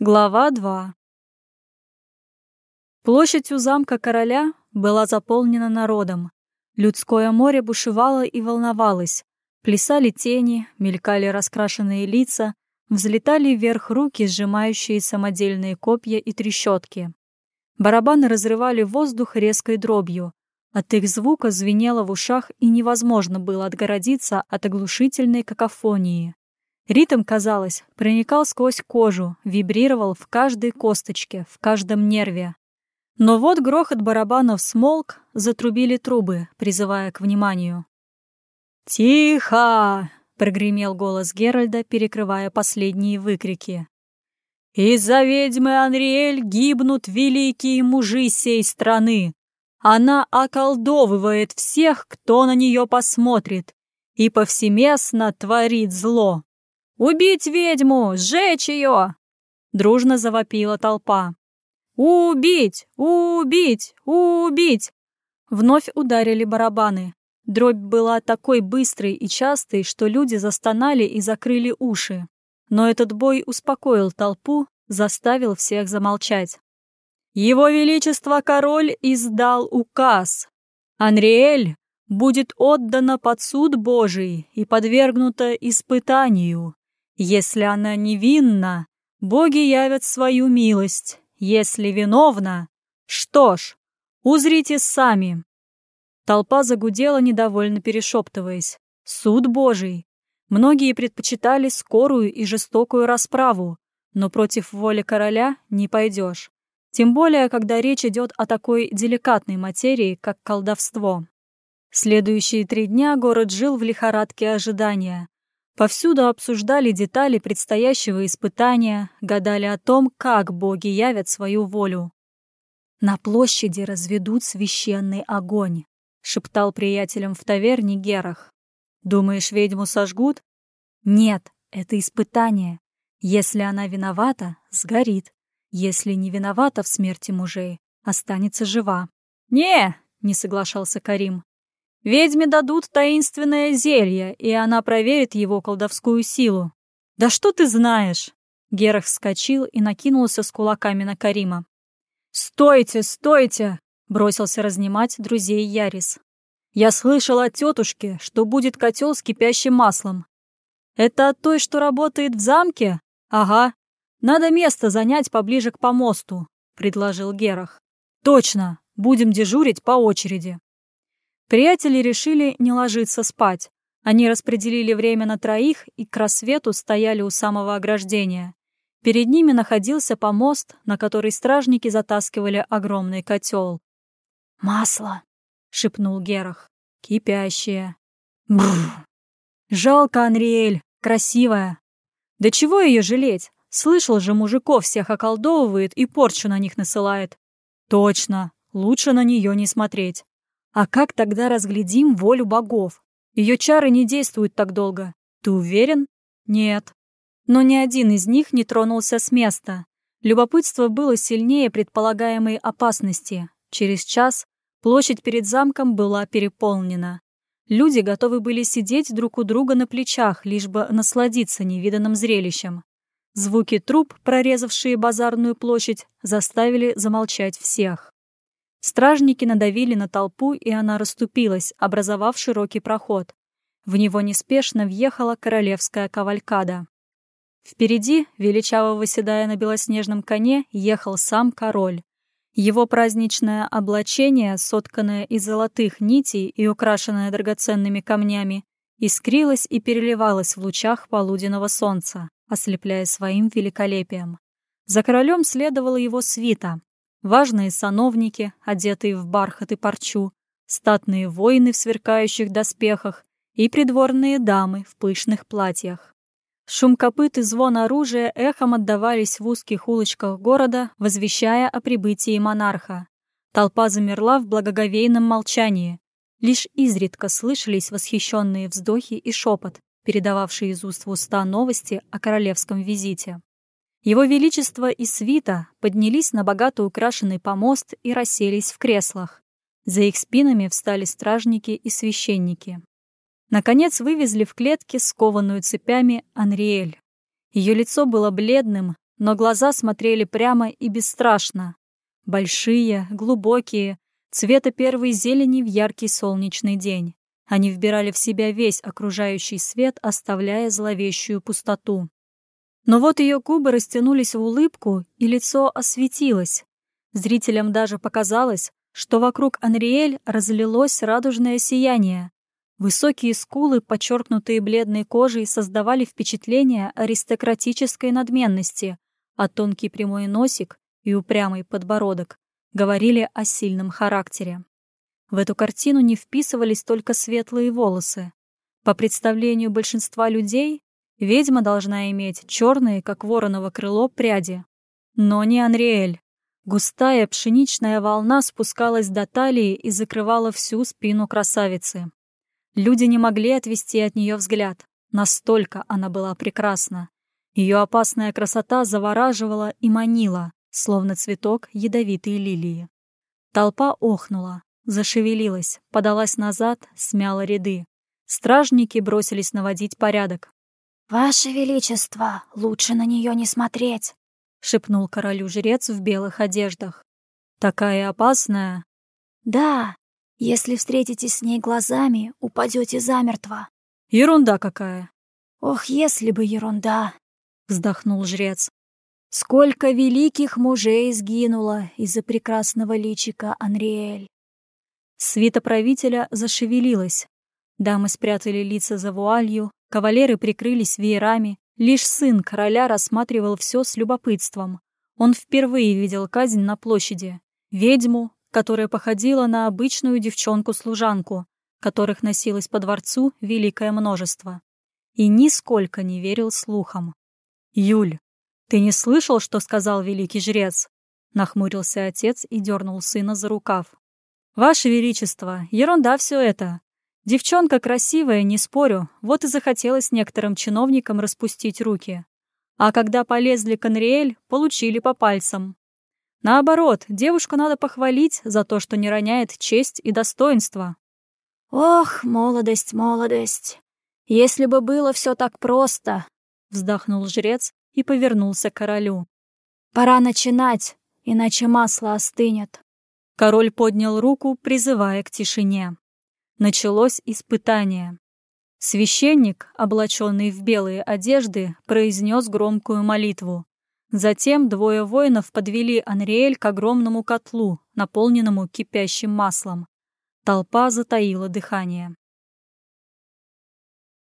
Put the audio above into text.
Глава 2 Площадь у замка короля была заполнена народом. Людское море бушевало и волновалось. Плясали тени, мелькали раскрашенные лица, взлетали вверх руки, сжимающие самодельные копья и трещотки. Барабаны разрывали воздух резкой дробью. От их звука звенело в ушах, и невозможно было отгородиться от оглушительной какофонии. Ритм, казалось, проникал сквозь кожу, вибрировал в каждой косточке, в каждом нерве. Но вот грохот барабанов смолк, затрубили трубы, призывая к вниманию. «Тихо!» — прогремел голос Геральда, перекрывая последние выкрики. «Из-за ведьмы Анриэль гибнут великие мужи сей страны. Она околдовывает всех, кто на нее посмотрит, и повсеместно творит зло. «Убить ведьму! Сжечь ее!» Дружно завопила толпа. «Убить! Убить! Убить!» Вновь ударили барабаны. Дробь была такой быстрой и частой, что люди застонали и закрыли уши. Но этот бой успокоил толпу, заставил всех замолчать. «Его Величество Король издал указ. Анриэль будет отдана под суд Божий и подвергнута испытанию. Если она невинна, боги явят свою милость. Если виновна, что ж, узрите сами. Толпа загудела, недовольно перешептываясь. Суд Божий. Многие предпочитали скорую и жестокую расправу, но против воли короля не пойдешь. Тем более, когда речь идет о такой деликатной материи, как колдовство. Следующие три дня город жил в лихорадке ожидания. Повсюду обсуждали детали предстоящего испытания, гадали о том, как боги явят свою волю. «На площади разведут священный огонь», — шептал приятелям в таверне Герах. «Думаешь, ведьму сожгут?» «Нет, это испытание. Если она виновата, сгорит. Если не виновата в смерти мужей, останется жива». «Не!» — не соглашался Карим. Ведьме дадут таинственное зелье, и она проверит его колдовскую силу. «Да что ты знаешь?» Герах вскочил и накинулся с кулаками на Карима. «Стойте, стойте!» — бросился разнимать друзей Ярис. «Я слышал от тетушки, что будет котел с кипящим маслом. Это от той, что работает в замке? Ага. Надо место занять поближе к помосту», — предложил Герах. «Точно, будем дежурить по очереди». Приятели решили не ложиться спать. Они распределили время на троих и к рассвету стояли у самого ограждения. Перед ними находился помост, на который стражники затаскивали огромный котел. «Масло!» — шепнул Герах. «Кипящее!» Бррр. «Жалко, Анриэль, красивая!» «Да чего ее жалеть? Слышал же, мужиков всех околдовывает и порчу на них насылает». «Точно, лучше на нее не смотреть». А как тогда разглядим волю богов? Ее чары не действуют так долго. Ты уверен? Нет. Но ни один из них не тронулся с места. Любопытство было сильнее предполагаемой опасности. Через час площадь перед замком была переполнена. Люди готовы были сидеть друг у друга на плечах, лишь бы насладиться невиданным зрелищем. Звуки труб, прорезавшие базарную площадь, заставили замолчать всех. Стражники надавили на толпу, и она расступилась, образовав широкий проход. В него неспешно въехала королевская кавалькада. Впереди, величаво выседая на белоснежном коне, ехал сам король. Его праздничное облачение, сотканное из золотых нитей и украшенное драгоценными камнями, искрилось и переливалось в лучах полуденного солнца, ослепляя своим великолепием. За королем следовала его свита, важные сановники, одетые в бархат и парчу, статные воины в сверкающих доспехах и придворные дамы в пышных платьях. Шум копыт и звон оружия эхом отдавались в узких улочках города, возвещая о прибытии монарха. Толпа замерла в благоговейном молчании. Лишь изредка слышались восхищенные вздохи и шепот, передававшие из уст в уста новости о королевском визите. Его Величество и свита поднялись на богато украшенный помост и расселись в креслах. За их спинами встали стражники и священники. Наконец вывезли в клетке скованную цепями Анриэль. Ее лицо было бледным, но глаза смотрели прямо и бесстрашно. Большие, глубокие, цвета первой зелени в яркий солнечный день. Они вбирали в себя весь окружающий свет, оставляя зловещую пустоту. Но вот ее губы растянулись в улыбку, и лицо осветилось. Зрителям даже показалось, что вокруг Анриэль разлилось радужное сияние. Высокие скулы, подчеркнутые бледной кожей, создавали впечатление аристократической надменности, а тонкий прямой носик и упрямый подбородок говорили о сильном характере. В эту картину не вписывались только светлые волосы. По представлению большинства людей, ведьма должна иметь черные, как вороново крыло, пряди. Но не Анриэль. Густая пшеничная волна спускалась до талии и закрывала всю спину красавицы. Люди не могли отвести от нее взгляд. Настолько она была прекрасна. Ее опасная красота завораживала и манила, словно цветок ядовитой лилии. Толпа охнула, зашевелилась, подалась назад, смяла ряды. Стражники бросились наводить порядок. «Ваше Величество, лучше на нее не смотреть», — шепнул королю жрец в белых одеждах. «Такая опасная?» «Да, если встретитесь с ней глазами, упадете замертво». «Ерунда какая!» «Ох, если бы ерунда!» — вздохнул жрец. Сколько великих мужей сгинуло из-за прекрасного личика Анриэль. Свита правителя зашевелилась. Дамы спрятали лица за вуалью, кавалеры прикрылись веерами. Лишь сын короля рассматривал все с любопытством. Он впервые видел казнь на площади. Ведьму, которая походила на обычную девчонку-служанку, которых носилось по дворцу великое множество. И нисколько не верил слухам. «Юль, «Ты не слышал, что сказал великий жрец?» Нахмурился отец и дернул сына за рукав. «Ваше Величество, ерунда все это. Девчонка красивая, не спорю, вот и захотелось некоторым чиновникам распустить руки. А когда полезли к Анриэль, получили по пальцам. Наоборот, девушку надо похвалить за то, что не роняет честь и достоинство». «Ох, молодость, молодость! Если бы было все так просто!» — вздохнул жрец и повернулся к королю. «Пора начинать, иначе масло остынет». Король поднял руку, призывая к тишине. Началось испытание. Священник, облаченный в белые одежды, произнес громкую молитву. Затем двое воинов подвели Анриэль к огромному котлу, наполненному кипящим маслом. Толпа затаила дыхание.